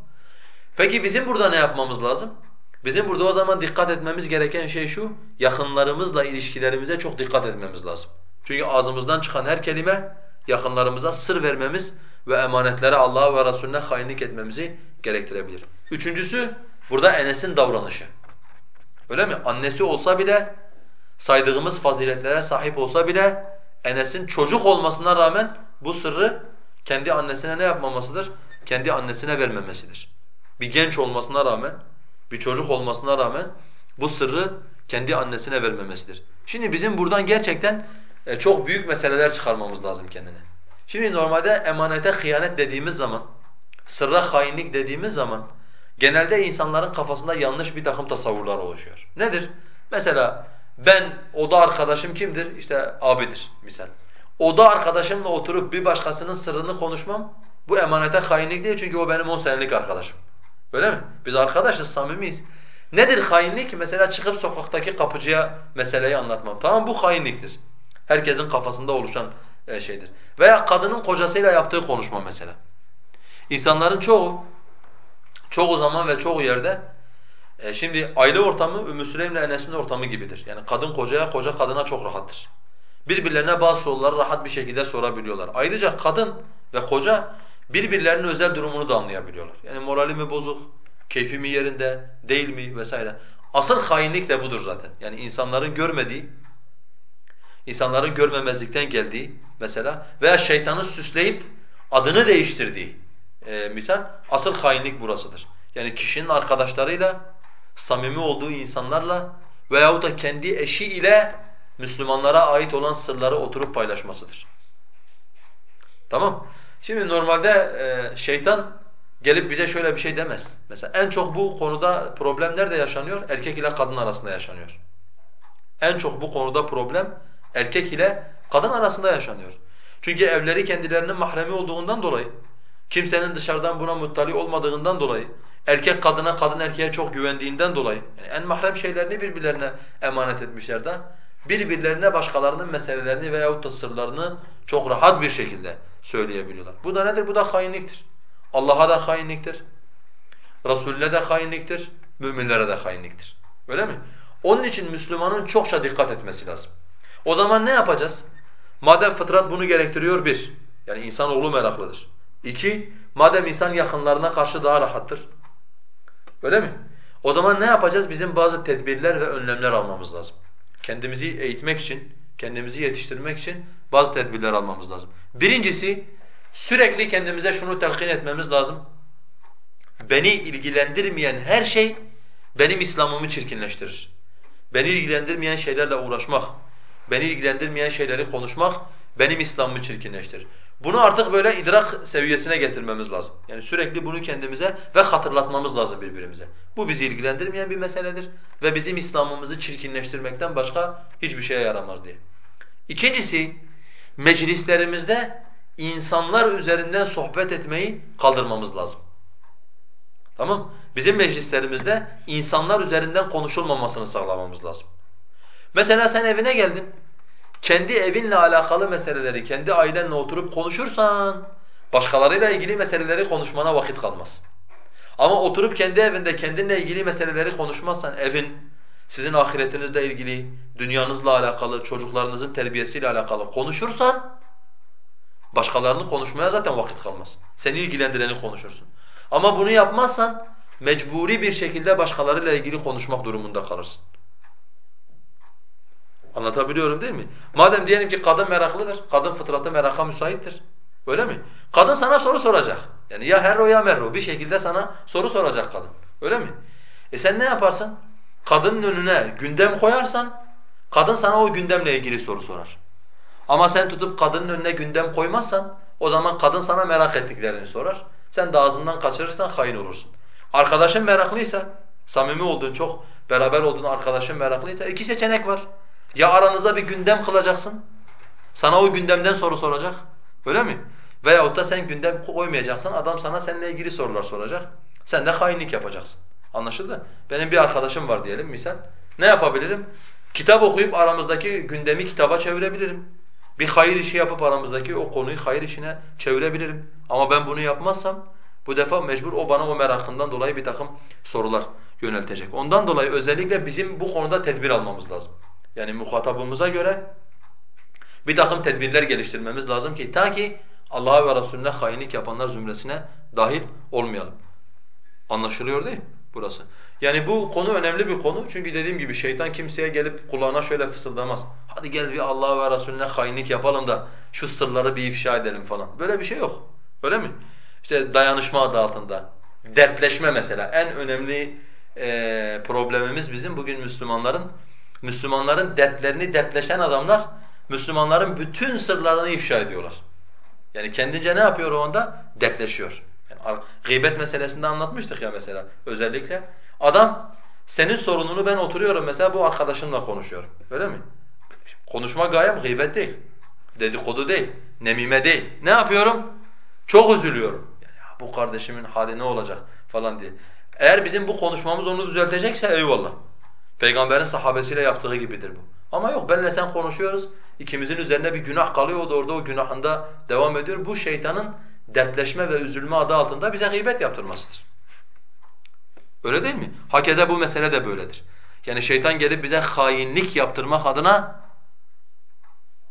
Peki bizim burada ne yapmamız lazım? Bizim burada o zaman dikkat etmemiz gereken şey şu, yakınlarımızla ilişkilerimize çok dikkat etmemiz lazım. Çünkü ağzımızdan çıkan her kelime yakınlarımıza sır vermemiz ve emanetlere Allah'a ve Resulüne hainlik etmemizi gerektirebilir. Üçüncüsü, burada Enes'in davranışı. Öyle mi? Annesi olsa bile, saydığımız faziletlere sahip olsa bile Enes'in çocuk olmasına rağmen bu sırrı kendi annesine ne yapmamasıdır? Kendi annesine vermemesidir. Bir genç olmasına rağmen, bir çocuk olmasına rağmen bu sırrı kendi annesine vermemesidir. Şimdi bizim buradan gerçekten e, çok büyük meseleler çıkarmamız lazım kendine. Şimdi normalde emanete hıyanet dediğimiz zaman, sırra hainlik dediğimiz zaman genelde insanların kafasında yanlış bir takım tasavvurlar oluşuyor. Nedir? Mesela ben oda arkadaşım kimdir? İşte abidir misal. Oda arkadaşımla oturup bir başkasının sırrını konuşmam bu emanete hainlik değil çünkü o benim 10 senelik arkadaşım. Öyle mi? Biz arkadaşız, samimiyiz. Nedir hainlik? Mesela çıkıp sokaktaki kapıcıya meseleyi anlatmam. Tamam bu hainliktir. Herkesin kafasında oluşan e, şeydir. Veya kadının kocasıyla yaptığı konuşma mesela. İnsanların çoğu, çoğu zaman ve çoğu yerde e şimdi aile ortamı Ümmü Süleym'le Enes'in ortamı gibidir. Yani kadın kocaya, koca kadına çok rahattır. Birbirlerine bazı soruları rahat bir şekilde sorabiliyorlar. Ayrıca kadın ve koca birbirlerinin özel durumunu da anlayabiliyorlar. Yani morali mi bozuk, keyfi mi yerinde, değil mi vesaire. Asıl hainlik de budur zaten. Yani insanların görmediği, insanların görmemezlikten geldiği mesela veya şeytanın süsleyip adını değiştirdiği e, misal asıl hainlik burasıdır. Yani kişinin arkadaşlarıyla, samimi olduğu insanlarla veyahut da kendi eşi ile Müslümanlara ait olan sırları oturup paylaşmasıdır. Tamam? Şimdi normalde e, şeytan gelip bize şöyle bir şey demez. Mesela en çok bu konuda problem nerede yaşanıyor? Erkek ile kadın arasında yaşanıyor. En çok bu konuda problem erkek ile kadın arasında yaşanıyor. Çünkü evleri kendilerinin mahremi olduğundan dolayı, kimsenin dışarıdan buna muttali olmadığından dolayı, erkek kadına, kadın erkeğe çok güvendiğinden dolayı, yani en mahrem şeylerini birbirlerine emanet etmişler de, birbirlerine başkalarının meselelerini veyahut da sırlarını çok rahat bir şekilde söyleyebiliyorlar. Bu da nedir? Bu da hainliktir. Allah'a da hainliktir. Resulüne de hainliktir. Müminlere de hainliktir. Öyle mi? Onun için Müslümanın çokça dikkat etmesi lazım. O zaman ne yapacağız? Madem fıtrat bunu gerektiriyor bir, yani insanoğlu meraklıdır. İki, madem insan yakınlarına karşı daha rahattır. Öyle mi? O zaman ne yapacağız? Bizim bazı tedbirler ve önlemler almamız lazım. Kendimizi eğitmek için, kendimizi yetiştirmek için bazı tedbirler almamız lazım. Birincisi, sürekli kendimize şunu telkin etmemiz lazım. Beni ilgilendirmeyen her şey benim İslam'ımı çirkinleştirir. Beni ilgilendirmeyen şeylerle uğraşmak, beni ilgilendirmeyen şeyleri konuşmak benim İslam'ımı çirkinleştirir. Bunu artık böyle idrak seviyesine getirmemiz lazım. Yani sürekli bunu kendimize ve hatırlatmamız lazım birbirimize. Bu bizi ilgilendirmeyen bir meseledir ve bizim İslam'ımızı çirkinleştirmekten başka hiçbir şeye yaramaz diye. İkincisi, meclislerimizde insanlar üzerinden sohbet etmeyi kaldırmamız lazım. Tamam? Bizim meclislerimizde insanlar üzerinden konuşulmamasını sağlamamız lazım. Mesela sen evine geldin, kendi evinle alakalı meseleleri kendi ailenle oturup konuşursan başkalarıyla ilgili meseleleri konuşmana vakit kalmaz. Ama oturup kendi evinde kendinle ilgili meseleleri konuşmazsan evin, sizin ahiretinizle ilgili, dünyanızla alakalı, çocuklarınızın terbiyesiyle alakalı konuşursan başkalarını konuşmaya zaten vakit kalmaz. Seni ilgilendireni konuşursun. Ama bunu yapmazsan mecburi bir şekilde başkalarıyla ilgili konuşmak durumunda kalırsın. Anlatabiliyorum değil mi? Madem diyelim ki kadın meraklıdır, kadın fıtratı meraka müsaittir. Öyle mi? Kadın sana soru soracak. Yani ya herro ya merro bir şekilde sana soru soracak kadın. Öyle mi? E sen ne yaparsın? Kadının önüne gündem koyarsan kadın sana o gündemle ilgili soru sorar. Ama sen tutup kadının önüne gündem koymazsan o zaman kadın sana merak ettiklerini sorar. Sen de ağzından kaçırırsan hain olursun. Arkadaşın meraklıysa, samimi olduğun, çok beraber olduğun arkadaşın meraklıysa iki seçenek var. Ya aranıza bir gündem kılacaksın, sana o gündemden soru soracak, öyle mi? Veyahut da sen gündem koymayacaksan adam sana seninle ilgili sorular soracak. Sen de hainlik yapacaksın. Anlaşıldı? Benim bir arkadaşım var diyelim misal. Ne yapabilirim? Kitap okuyup aramızdaki gündemi kitaba çevirebilirim. Bir hayır işi yapıp aramızdaki o konuyu hayır işine çevirebilirim. Ama ben bunu yapmazsam bu defa mecbur o bana o merakından dolayı bir takım sorular yöneltecek. Ondan dolayı özellikle bizim bu konuda tedbir almamız lazım. Yani muhatabımıza göre bir takım tedbirler geliştirmemiz lazım ki ta ki Allah'a ve Resulüne hainlik yapanlar zümresine dahil olmayalım. Anlaşılıyor değil burası. Yani bu konu önemli bir konu çünkü dediğim gibi şeytan kimseye gelip kulağına şöyle fısıldamaz. Hadi gel bir Allah'a ve Resulüne hainlik yapalım da şu sırları bir ifşa edelim falan. Böyle bir şey yok. Öyle mi? İşte dayanışma adı altında. Dertleşme mesela en önemli e, problemimiz bizim bugün Müslümanların Müslümanların dertlerini dertleşen adamlar Müslümanların bütün sırlarını ifşa ediyorlar. Yani kendince ne yapıyor o anda? Dertleşiyor. Gıybet meselesinde anlatmıştık ya mesela özellikle. Adam senin sorununu ben oturuyorum mesela bu arkadaşımla konuşuyorum. Öyle mi? Konuşma gayem gıybet değil. Dedikodu değil. Nemime değil. Ne yapıyorum? Çok üzülüyorum. Yani ya bu kardeşimin hali ne olacak falan diye. Eğer bizim bu konuşmamız onu düzeltecekse eyvallah. Peygamberin sahabesiyle yaptığı gibidir bu. Ama yok benle sen konuşuyoruz. İkimizin üzerine bir günah kalıyor o da orada o günahında devam ediyor. Bu şeytanın dertleşme ve üzülme adı altında bize gıybet yaptırmasıdır. Öyle değil mi? Hakeze bu mesele de böyledir. Yani şeytan gelip bize hainlik yaptırmak adına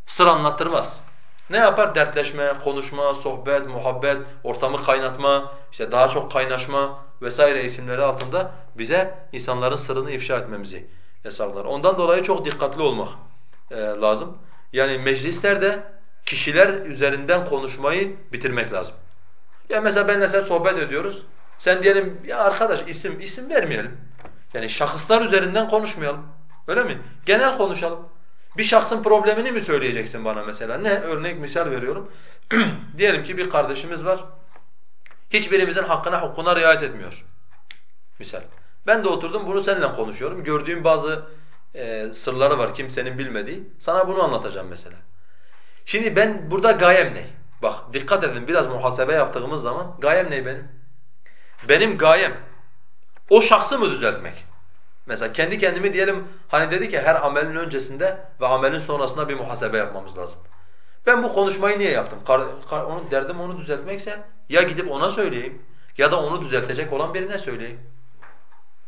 sır anlattırmaz. Ne yapar? Dertleşme, konuşma, sohbet, muhabbet, ortamı kaynatma, işte daha çok kaynaşma vesaire isimleri altında bize insanların sırrını ifşa etmemizi hesaplar. Ondan dolayı çok dikkatli olmak e, lazım. Yani meclislerde kişiler üzerinden konuşmayı bitirmek lazım. Ya mesela benle sen sohbet ediyoruz. Sen diyelim ya arkadaş isim isim vermeyelim. Yani şahıslar üzerinden konuşmayalım. Öyle mi? Genel konuşalım. Bir şahsın problemini mi söyleyeceksin bana mesela? Ne? Örnek misal veriyorum. (clears throat) diyelim ki bir kardeşimiz var. Hiçbirimizin hakkına hukukuna riayet etmiyor. Misal. Ben de oturdum bunu seninle konuşuyorum. Gördüğüm bazı e, sırları var kimsenin bilmediği. Sana bunu anlatacağım mesela. Şimdi ben burada gayem ne? Bak dikkat edin biraz muhasebe yaptığımız zaman gayem ne benim? Benim gayem o şahsı mı düzeltmek? Mesela kendi kendimi diyelim hani dedi ki her amelin öncesinde ve amelin sonrasında bir muhasebe yapmamız lazım. Ben bu konuşmayı niye yaptım? Kar, kar, onu, derdim onu düzeltmekse ya gidip ona söyleyeyim ya da onu düzeltecek olan birine söyleyeyim.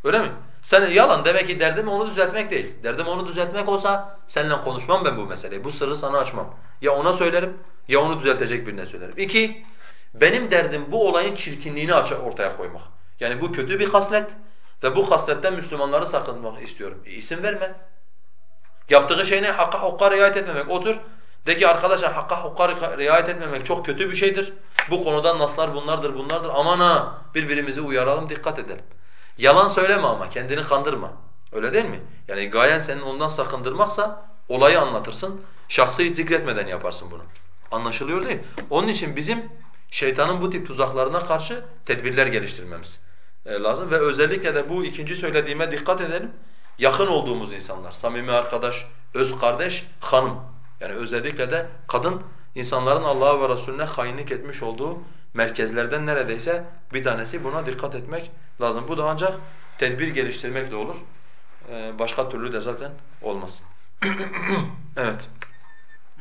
Öyle mi? Sen yalan demek ki derdim onu düzeltmek değil. Derdim onu düzeltmek olsa seninle konuşmam ben bu meseleyi. Bu sırrı sana açmam. Ya ona söylerim ya onu düzeltecek birine söylerim. İki, benim derdim bu olayın çirkinliğini ortaya koymak. Yani bu kötü bir haslet ve bu hasletten Müslümanları sakınmak istiyorum. E, isim verme. Yaptığı şey ne? Hakka hukka riayet etmemek. Otur. De ki arkadaşlar hakka hukka riayet etmemek çok kötü bir şeydir. Bu konudan naslar bunlardır bunlardır. Aman ha birbirimizi uyaralım dikkat edelim. Yalan söyleme ama kendini kandırma. Öyle değil mi? Yani gayen senin ondan sakındırmaksa olayı anlatırsın. Şahsı hiç zikretmeden yaparsın bunu. Anlaşılıyor değil Onun için bizim şeytanın bu tip tuzaklarına karşı tedbirler geliştirmemiz e, lazım. Ve özellikle de bu ikinci söylediğime dikkat edelim. Yakın olduğumuz insanlar, samimi arkadaş, öz kardeş, hanım. Yani özellikle de kadın insanların Allah'a ve Resulüne hainlik etmiş olduğu merkezlerden neredeyse bir tanesi. Buna dikkat etmek lazım. Bu da ancak tedbir geliştirmekle olur. Ee, başka türlü de zaten olmaz. (clears throat) evet.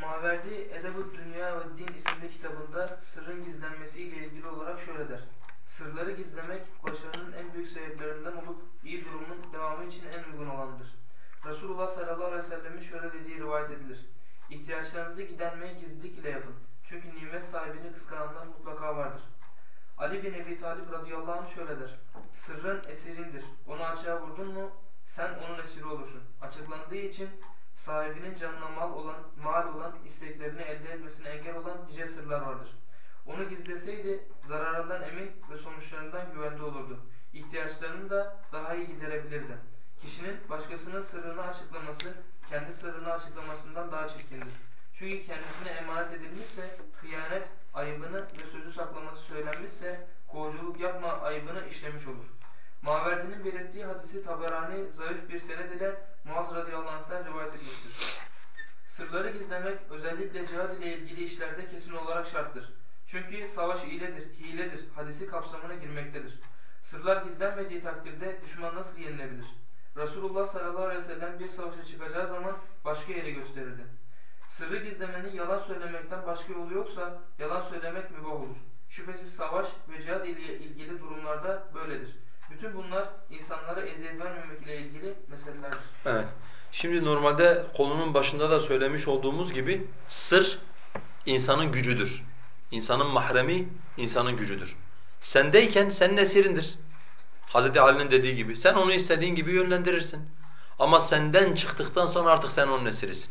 Maverdi Edeb-ü Dünya ve Din isimli kitabında sırrın gizlenmesi ile ilgili olarak şöyle der. Sırları gizlemek başarının en büyük sebeplerinden olup iyi durumun devamı için en uygun olandır. Resulullah sallallahu aleyhi ve sellemin şöyle dediği rivayet edilir. İhtiyaçlarınızı gidermeyi gizlilik yapın. Çünkü nimet sahibini kıskananlar mutlaka vardır. Ali bin Ebi Talib radıyallahu anh şöyle der. Sırrın esirindir. Onu açığa vurdun mu sen onun esiri olursun. Açıklandığı için sahibinin canına mal olan, mal olan isteklerini elde etmesine engel olan nice sırlar vardır. Onu gizleseydi zararından emin ve sonuçlarından güvende olurdu. İhtiyaçlarını da daha iyi giderebilirdi. Kişinin başkasının sırrını açıklaması kendi sırrını açıklamasından daha çirkindir. Çünkü kendisine emanet edilmişse hıyanet ayıbını ve sözü saklaması söylenmişse kovuculuk yapma ayıbını işlemiş olur. Maverdi'nin belirttiği hadisi Taberani zayıf bir senet ile Muaz radıyallahu anh'tan rivayet etmiştir. Sırları gizlemek özellikle cihad ile ilgili işlerde kesin olarak şarttır. Çünkü savaş hiledir, hiledir, hadisi kapsamına girmektedir. Sırlar gizlenmediği takdirde düşman nasıl yenilebilir? Resulullah sallallahu aleyhi ve sellem bir savaşa çıkacağı zaman başka yeri gösterirdi. Sırrı gizlemenin yalan söylemekten başka yolu yoksa yalan söylemek mübah olur. Şüphesiz savaş ve cihad ile ilgili durumlarda böyledir. Bütün bunlar insanlara eziyet vermemek ile ilgili meselelerdir. Evet. Şimdi normalde konunun başında da söylemiş olduğumuz gibi sır insanın gücüdür. İnsanın mahremi insanın gücüdür. Sendeyken senin esirindir. Hz. Ali'nin dediği gibi. Sen onu istediğin gibi yönlendirirsin. Ama senden çıktıktan sonra artık sen onun esirisin.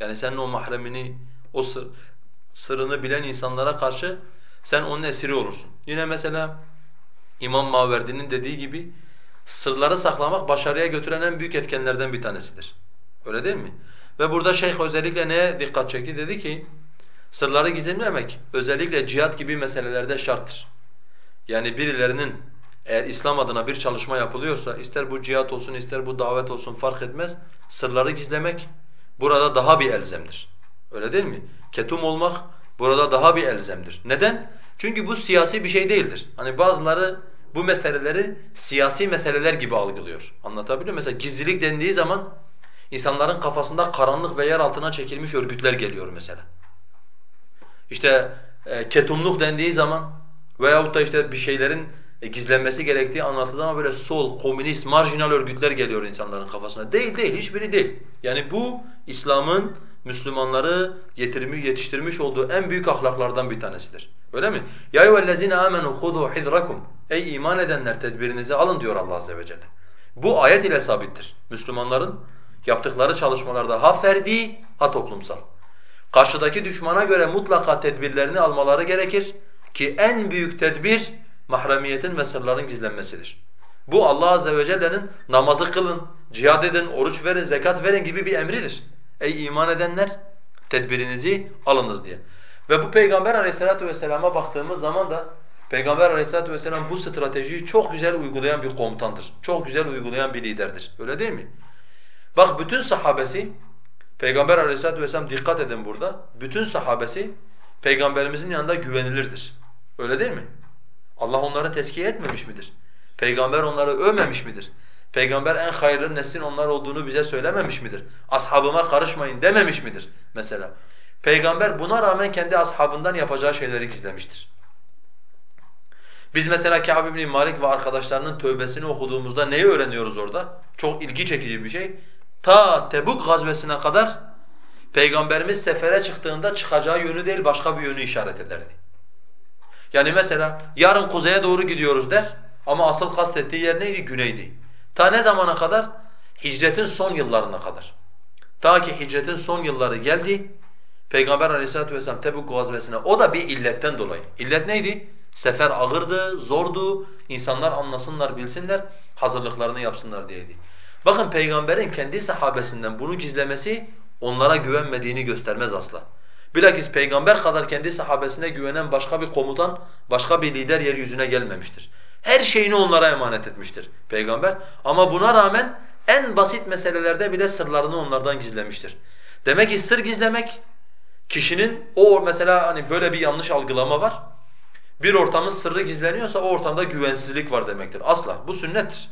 Yani senin o mahremini, o sır, sırrını bilen insanlara karşı sen onun esiri olursun. Yine mesela İmam Maverdi'nin dediği gibi sırları saklamak başarıya götüren en büyük etkenlerden bir tanesidir. Öyle değil mi? Ve burada şeyh özellikle neye dikkat çekti? Dedi ki sırları gizlememek özellikle cihat gibi meselelerde şarttır. Yani birilerinin eğer İslam adına bir çalışma yapılıyorsa ister bu cihat olsun ister bu davet olsun fark etmez sırları gizlemek burada daha bir elzemdir. Öyle değil mi? Ketum olmak burada daha bir elzemdir. Neden? Çünkü bu siyasi bir şey değildir. Hani bazıları bu meseleleri siyasi meseleler gibi algılıyor. Anlatabiliyor muyum? Mesela gizlilik dendiği zaman insanların kafasında karanlık ve yer altına çekilmiş örgütler geliyor mesela. İşte e, ketumluk dendiği zaman veyahut da işte bir şeylerin e, gizlenmesi gerektiği anlatıldığı ama böyle sol, komünist, marjinal örgütler geliyor insanların kafasına. Değil değil, hiçbiri değil. Yani bu İslam'ın Müslümanları getirmiş, yetiştirmiş olduğu en büyük ahlaklardan bir tanesidir. Öyle mi? Ya eyyühellezine amenu huzu hidrakum. Ey iman edenler tedbirinizi alın diyor Allah azze ve celle. Bu ayet ile sabittir. Müslümanların yaptıkları çalışmalarda ha ferdi ha toplumsal. Karşıdaki düşmana göre mutlaka tedbirlerini almaları gerekir ki en büyük tedbir mahremiyetin ve sırların gizlenmesidir. Bu Allah azze ve celle'nin namazı kılın, cihad edin, oruç verin, zekat verin gibi bir emridir. Ey iman edenler tedbirinizi alınız diye. Ve bu Peygamber aleyhissalatu vesselama baktığımız zaman da Peygamber aleyhissalatu vesselam bu stratejiyi çok güzel uygulayan bir komutandır. Çok güzel uygulayan bir liderdir. Öyle değil mi? Bak bütün sahabesi, Peygamber aleyhissalatu vesselam dikkat edin burada, bütün sahabesi Peygamberimizin yanında güvenilirdir. Öyle değil mi? Allah onları tezkiye etmemiş midir? Peygamber onları övmemiş midir? Peygamber en hayırlı neslin onlar olduğunu bize söylememiş midir? Ashabıma karışmayın dememiş midir mesela? Peygamber buna rağmen kendi ashabından yapacağı şeyleri gizlemiştir. Biz mesela Kâb ibn Malik ve arkadaşlarının tövbesini okuduğumuzda neyi öğreniyoruz orada? Çok ilgi çekici bir şey. Ta Tebuk gazvesine kadar Peygamberimiz sefere çıktığında çıkacağı yönü değil başka bir yönü işaret ederdi. Yani mesela yarın kuzeye doğru gidiyoruz der ama asıl kastettiği yer neydi? Güneydi. Ta ne zamana kadar? Hicretin son yıllarına kadar. Ta ki hicretin son yılları geldi, Peygamber aleyhissalatu vesselam Tebuk gazvesine o da bir illetten dolayı. İllet neydi? Sefer ağırdı, zordu, insanlar anlasınlar, bilsinler, hazırlıklarını yapsınlar diyeydi. Bakın Peygamberin kendi sahabesinden bunu gizlemesi onlara güvenmediğini göstermez asla. Bilakis peygamber kadar kendi sahabesine güvenen başka bir komutan, başka bir lider yeryüzüne gelmemiştir. Her şeyini onlara emanet etmiştir peygamber. Ama buna rağmen en basit meselelerde bile sırlarını onlardan gizlemiştir. Demek ki sır gizlemek kişinin o mesela hani böyle bir yanlış algılama var. Bir ortamın sırrı gizleniyorsa o ortamda güvensizlik var demektir. Asla. Bu sünnettir.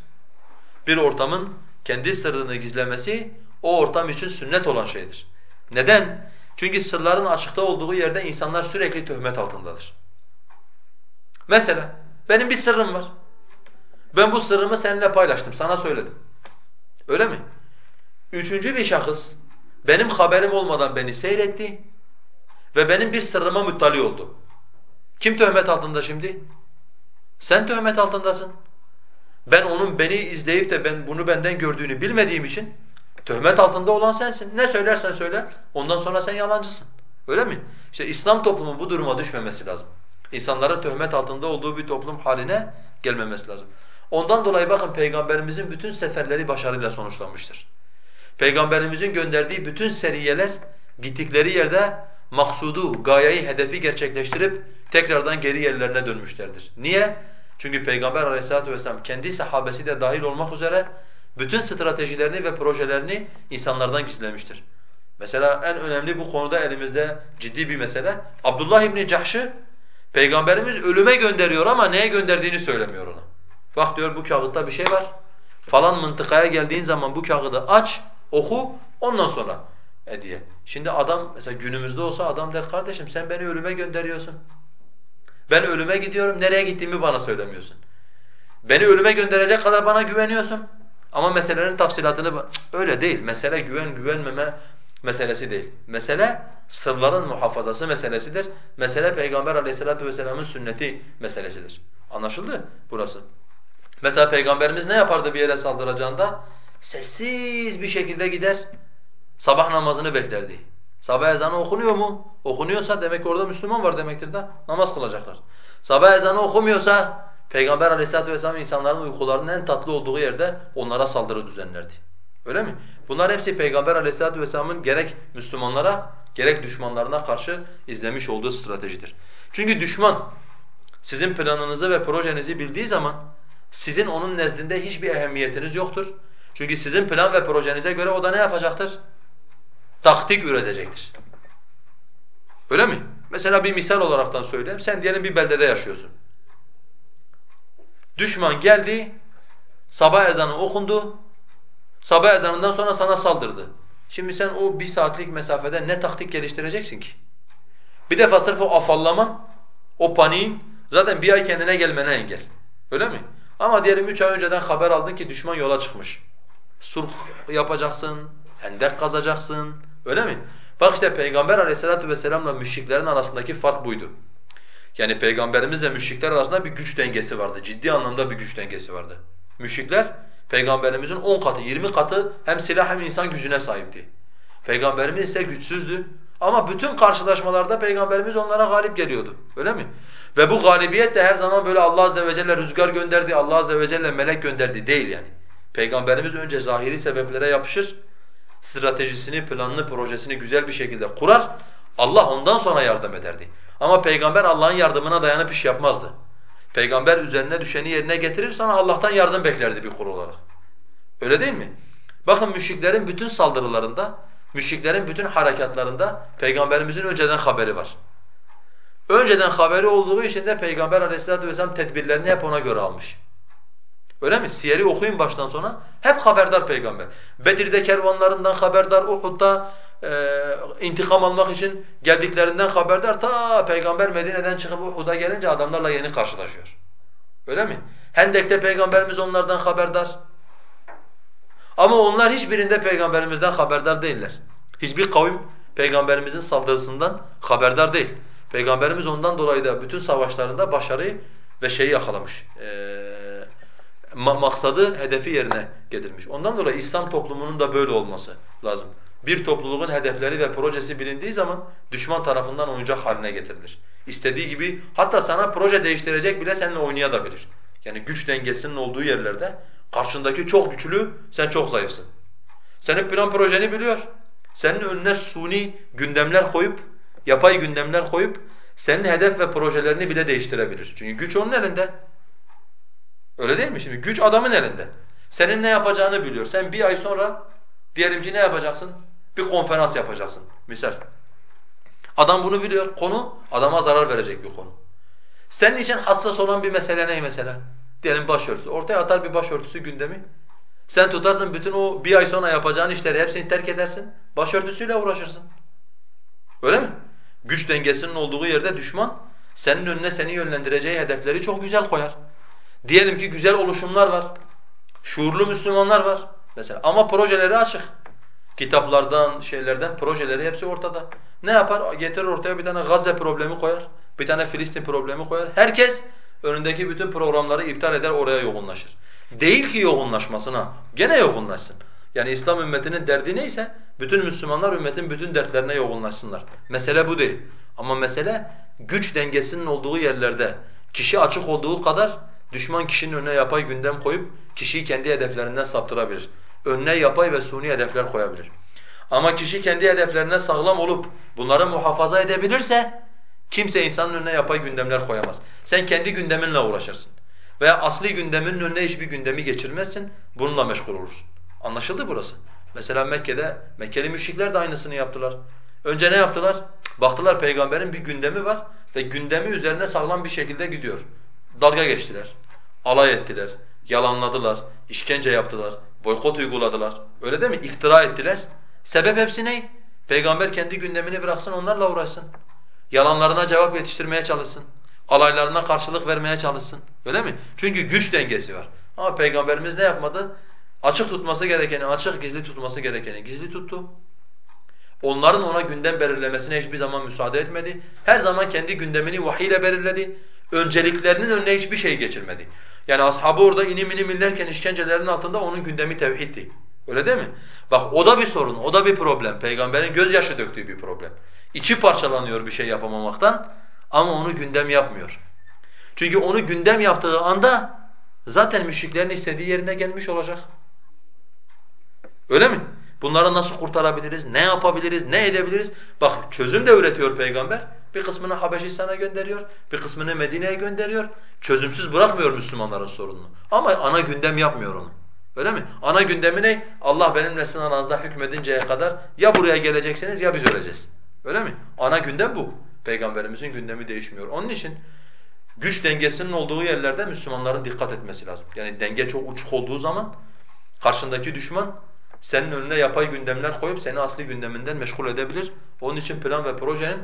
Bir ortamın kendi sırrını gizlemesi o ortam için sünnet olan şeydir. Neden? Çünkü sırların açıkta olduğu yerde insanlar sürekli töhmet altındadır. Mesela benim bir sırrım var. Ben bu sırrımı seninle paylaştım, sana söyledim. Öyle mi? Üçüncü bir şahıs benim haberim olmadan beni seyretti ve benim bir sırrıma müttali oldu. Kim töhmet altında şimdi? Sen töhmet altındasın. Ben onun beni izleyip de ben bunu benden gördüğünü bilmediğim için Töhmet altında olan sensin. Ne söylersen söyle, ondan sonra sen yalancısın. Öyle mi? İşte İslam toplumu bu duruma düşmemesi lazım. İnsanların töhmet altında olduğu bir toplum haline gelmemesi lazım. Ondan dolayı bakın Peygamberimizin bütün seferleri başarıyla sonuçlanmıştır. Peygamberimizin gönderdiği bütün seriyeler gittikleri yerde maksudu, gayeyi, hedefi gerçekleştirip tekrardan geri yerlerine dönmüşlerdir. Niye? Çünkü Peygamber aleyhissalatu vesselam kendi sahabesi de dahil olmak üzere bütün stratejilerini ve projelerini insanlardan gizlemiştir. Mesela en önemli bu konuda elimizde ciddi bir mesele. Abdullah İbni Cahş'ı Peygamberimiz ölüme gönderiyor ama neye gönderdiğini söylemiyor ona. Bak diyor bu kağıtta bir şey var. Falan mıntıkaya geldiğin zaman bu kağıdı aç, oku, ondan sonra e. Şimdi adam mesela günümüzde olsa adam der kardeşim sen beni ölüme gönderiyorsun. Ben ölüme gidiyorum, nereye gittiğimi bana söylemiyorsun. Beni ölüme gönderecek kadar bana güveniyorsun. Ama meselelerin tafsilatını öyle değil. Mesele güven güvenmeme meselesi değil. Mesele sırların muhafazası meselesidir. Mesele Peygamber Aleyhisselatü vesselam'ın sünneti meselesidir. Anlaşıldı burası? Mesela Peygamberimiz ne yapardı bir yere saldıracağında? Sessiz bir şekilde gider, sabah namazını beklerdi. Sabah ezanı okunuyor mu? Okunuyorsa demek ki orada Müslüman var demektir de namaz kılacaklar. Sabah ezanı okumuyorsa Peygamber aleyhissalatu vesselam insanların uykularının en tatlı olduğu yerde onlara saldırı düzenlerdi. Öyle mi? Bunlar hepsi Peygamber aleyhissalatu vesselamın gerek Müslümanlara gerek düşmanlarına karşı izlemiş olduğu stratejidir. Çünkü düşman sizin planınızı ve projenizi bildiği zaman sizin onun nezdinde hiçbir ehemmiyetiniz yoktur. Çünkü sizin plan ve projenize göre o da ne yapacaktır? Taktik üretecektir. Öyle mi? Mesela bir misal olaraktan söyleyeyim. Sen diyelim bir beldede yaşıyorsun. Düşman geldi, sabah ezanı okundu, sabah ezanından sonra sana saldırdı. Şimdi sen o bir saatlik mesafede ne taktik geliştireceksin ki? Bir defa sırf o afallaman, o paniğin zaten bir ay kendine gelmene engel. Öyle mi? Ama diyelim üç ay önceden haber aldın ki düşman yola çıkmış. Sulh yapacaksın, hendek kazacaksın. Öyle mi? Bak işte Peygamber aleyhissalatu vesselamla müşriklerin arasındaki fark buydu. Yani Peygamberimizle müşrikler arasında bir güç dengesi vardı. Ciddi anlamda bir güç dengesi vardı. Müşrikler Peygamberimizin 10 katı, 20 katı hem silah hem insan gücüne sahipti. Peygamberimiz ise güçsüzdü. Ama bütün karşılaşmalarda Peygamberimiz onlara galip geliyordu. Öyle mi? Ve bu galibiyet de her zaman böyle Allah azze ve celle rüzgar gönderdi, Allah azze ve celle melek gönderdi değil yani. Peygamberimiz önce zahiri sebeplere yapışır, stratejisini, planını, projesini güzel bir şekilde kurar, Allah ondan sonra yardım ederdi. Ama peygamber Allah'ın yardımına dayanıp iş yapmazdı. Peygamber üzerine düşeni yerine getirir sonra Allah'tan yardım beklerdi bir kul olarak. Öyle değil mi? Bakın müşriklerin bütün saldırılarında, müşriklerin bütün harekatlarında peygamberimizin önceden haberi var. Önceden haberi olduğu için de peygamber aleyhissalatu vesselam tedbirlerini hep ona göre almış. Öyle mi? Siyeri okuyun baştan sona. Hep haberdar peygamber. Bedir'de kervanlarından haberdar, Uhud'da e, intikam almak için geldiklerinden haberdar. Ta peygamber Medine'den çıkıp Uhud'a gelince adamlarla yeni karşılaşıyor. Öyle mi? Hendek'te peygamberimiz onlardan haberdar. Ama onlar hiçbirinde peygamberimizden haberdar değiller. Hiçbir kavim peygamberimizin saldırısından haberdar değil. Peygamberimiz ondan dolayı da bütün savaşlarında başarıyı ve şeyi yakalamış. Ee, maksadı, hedefi yerine getirmiş. Ondan dolayı İslam toplumunun da böyle olması lazım. Bir topluluğun hedefleri ve projesi bilindiği zaman düşman tarafından oyuncak haline getirilir. İstediği gibi hatta sana proje değiştirecek bile seninle oynayabilir. Yani güç dengesinin olduğu yerlerde karşındaki çok güçlü, sen çok zayıfsın. Senin plan projeni biliyor. Senin önüne suni gündemler koyup, yapay gündemler koyup senin hedef ve projelerini bile değiştirebilir. Çünkü güç onun elinde. Öyle değil mi? Şimdi güç adamın elinde. Senin ne yapacağını biliyor. Sen bir ay sonra diyelim ki ne yapacaksın? Bir konferans yapacaksın misal. Adam bunu biliyor. Konu adama zarar verecek bir konu. Senin için hassas olan bir mesele ne mesela? Diyelim başörtüsü. Ortaya atar bir başörtüsü gündemi. Sen tutarsın bütün o bir ay sonra yapacağın işleri hepsini terk edersin. Başörtüsüyle uğraşırsın. Öyle mi? Güç dengesinin olduğu yerde düşman senin önüne seni yönlendireceği hedefleri çok güzel koyar. Diyelim ki güzel oluşumlar var. Şuurlu Müslümanlar var mesela ama projeleri açık. Kitaplardan, şeylerden projeleri hepsi ortada. Ne yapar? Getirir ortaya bir tane Gazze problemi koyar. Bir tane Filistin problemi koyar. Herkes önündeki bütün programları iptal eder oraya yoğunlaşır. Değil ki yoğunlaşmasına. Gene yoğunlaşsın. Yani İslam ümmetinin derdi neyse bütün Müslümanlar ümmetin bütün dertlerine yoğunlaşsınlar. Mesele bu değil. Ama mesele güç dengesinin olduğu yerlerde kişi açık olduğu kadar Düşman kişinin önüne yapay gündem koyup kişiyi kendi hedeflerinden saptırabilir. Önüne yapay ve suni hedefler koyabilir. Ama kişi kendi hedeflerine sağlam olup bunları muhafaza edebilirse kimse insanın önüne yapay gündemler koyamaz. Sen kendi gündeminle uğraşırsın. Veya asli gündeminin önüne hiçbir gündemi geçirmezsin, bununla meşgul olursun. Anlaşıldı burası. Mesela Mekke'de, Mekkeli müşrikler de aynısını yaptılar. Önce ne yaptılar? Baktılar peygamberin bir gündemi var ve gündemi üzerine sağlam bir şekilde gidiyor dalga geçtiler, alay ettiler, yalanladılar, işkence yaptılar, boykot uyguladılar. Öyle değil mi? İftira ettiler. Sebep hepsi ne? Peygamber kendi gündemini bıraksın onlarla uğraşsın. Yalanlarına cevap yetiştirmeye çalışsın. Alaylarına karşılık vermeye çalışsın. Öyle mi? Çünkü güç dengesi var. Ama Peygamberimiz ne yapmadı? Açık tutması gerekeni açık, gizli tutması gerekeni gizli tuttu. Onların ona gündem belirlemesine hiçbir zaman müsaade etmedi. Her zaman kendi gündemini vahiy ile belirledi. Önceliklerinin önüne hiçbir şey geçirmedi. Yani ashabı orada inim inim inlerken işkencelerin altında onun gündemi tevhiddi. Öyle değil mi? Bak o da bir sorun, o da bir problem. Peygamberin gözyaşı döktüğü bir problem. İçi parçalanıyor bir şey yapamamaktan ama onu gündem yapmıyor. Çünkü onu gündem yaptığı anda zaten müşriklerin istediği yerine gelmiş olacak. Öyle mi? Bunları nasıl kurtarabiliriz, ne yapabiliriz, ne edebiliriz? Bak çözüm de üretiyor peygamber. Bir kısmını Habeşistan'a gönderiyor, bir kısmını Medine'ye gönderiyor. Çözümsüz bırakmıyor Müslümanların sorununu. Ama ana gündem yapmıyor onu. Öyle mi? Ana gündemi ne? Allah benimle sizin aranızda hükmedinceye kadar ya buraya geleceksiniz ya biz öleceğiz. Öyle mi? Ana gündem bu. Peygamberimizin gündemi değişmiyor. Onun için güç dengesinin olduğu yerlerde Müslümanların dikkat etmesi lazım. Yani denge çok uçuk olduğu zaman karşındaki düşman senin önüne yapay gündemler koyup seni asli gündeminden meşgul edebilir. Onun için plan ve projenin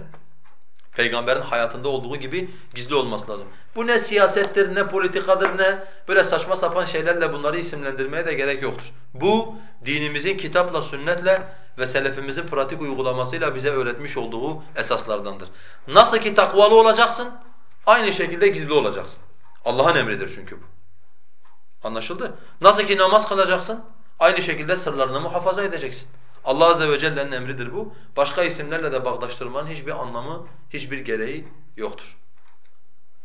Peygamberin hayatında olduğu gibi gizli olması lazım. Bu ne siyasettir, ne politikadır, ne böyle saçma sapan şeylerle bunları isimlendirmeye de gerek yoktur. Bu dinimizin kitapla, sünnetle ve selefimizin pratik uygulamasıyla bize öğretmiş olduğu esaslardandır. Nasıl ki takvalı olacaksın, aynı şekilde gizli olacaksın. Allah'ın emridir çünkü bu. Anlaşıldı? Nasıl ki namaz kılacaksın, aynı şekilde sırlarını muhafaza edeceksin. Allah azze ve celle'nin emridir bu. Başka isimlerle de bağdaştırmanın hiçbir anlamı, hiçbir gereği yoktur.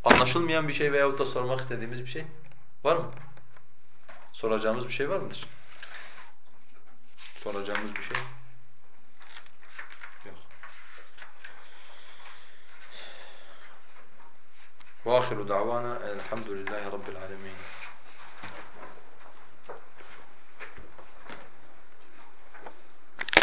Anlaşılmayan bir şey veyahut da sormak istediğimiz bir şey var mı? Soracağımız bir şey var mıdır? Soracağımız bir şey yok. وآخر دعوانا الحمد لله رب العالمين